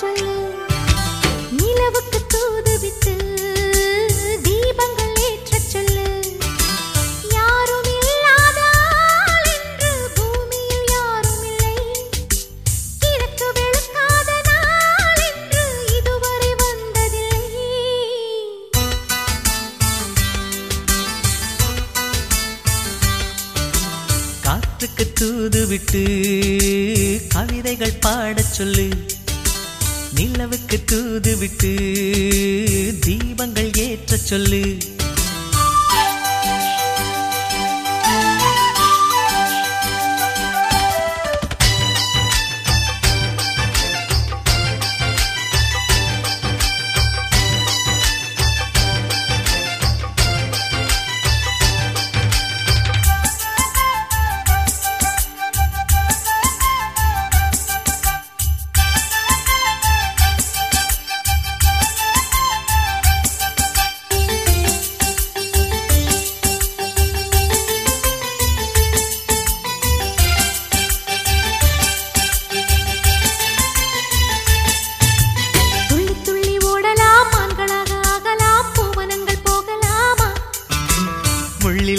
சொல்லு நிலவுக்கு தீபங்கள் ஏற்ற சொல்லு யாரும் இல்லாதால் இன்று பூமியில் யாரும் இதுவரை வந்ததில்லை. காற்றுக்கு தூதுவிட்டு கவிதைகள் பாடச் சொல்லு. நிலவுக்கு தூது விட்டு தீபங்கள் ஏற்ற சொல்லு.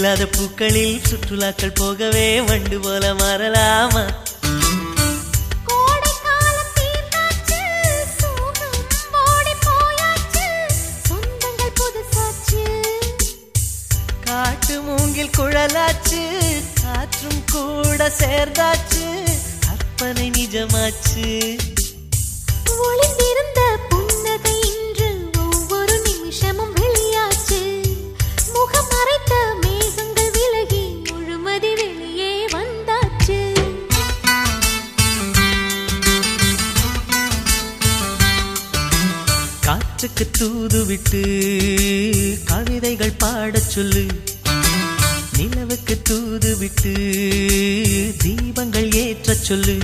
முள்ளில்லாத பூக்களில் சுற்றுலாக்கள் போகவே வண்டு போல மாறலாமா. காட்டு மூங்கில் குழலாச்சு காற்றும் கூட சேர்ந்தாச்சு கற்பனை நிஜமாச்சு மனசுக்கு தூது விட்டு கவிதைகள் பாடச் சொல்லு. நிலவுக்கு தூது விட்டு தீபங்கள் ஏற்றச் சொல்லு.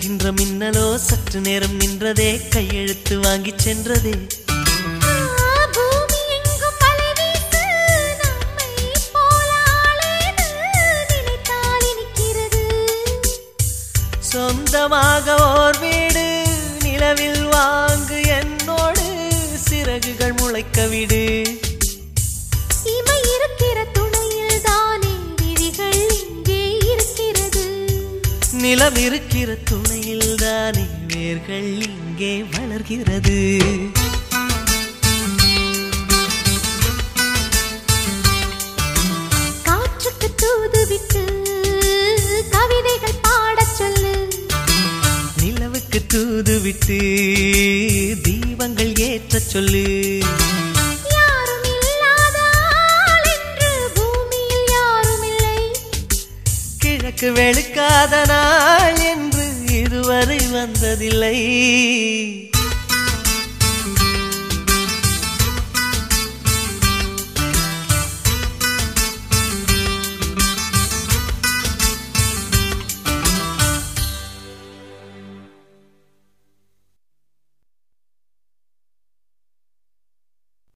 வெட்டுகின்ற மின்னலோ சற்று நேரம் நின்றதே கையெழுத்து வாங்கிச் சென்றதே. சொந்தமாக ஓர் வீடு நிலவில் வாங்கு என்னோடு சிறகுகள் முளைக்க விடு நிலம் இருக்கிற துணையில் தானே வேர்கள் இங்கே வளர்கிறது. காற்றுக்கு தூது விட்டு கவிதைகள் பாடச் சொல்லு. நிலவுக்கு தூது விட்டு தீபங்கள் ஏற்றச் சொல்லு. கிழக்கு வெளுக்காத நாள் என்று இதுவரை வந்ததில்லை.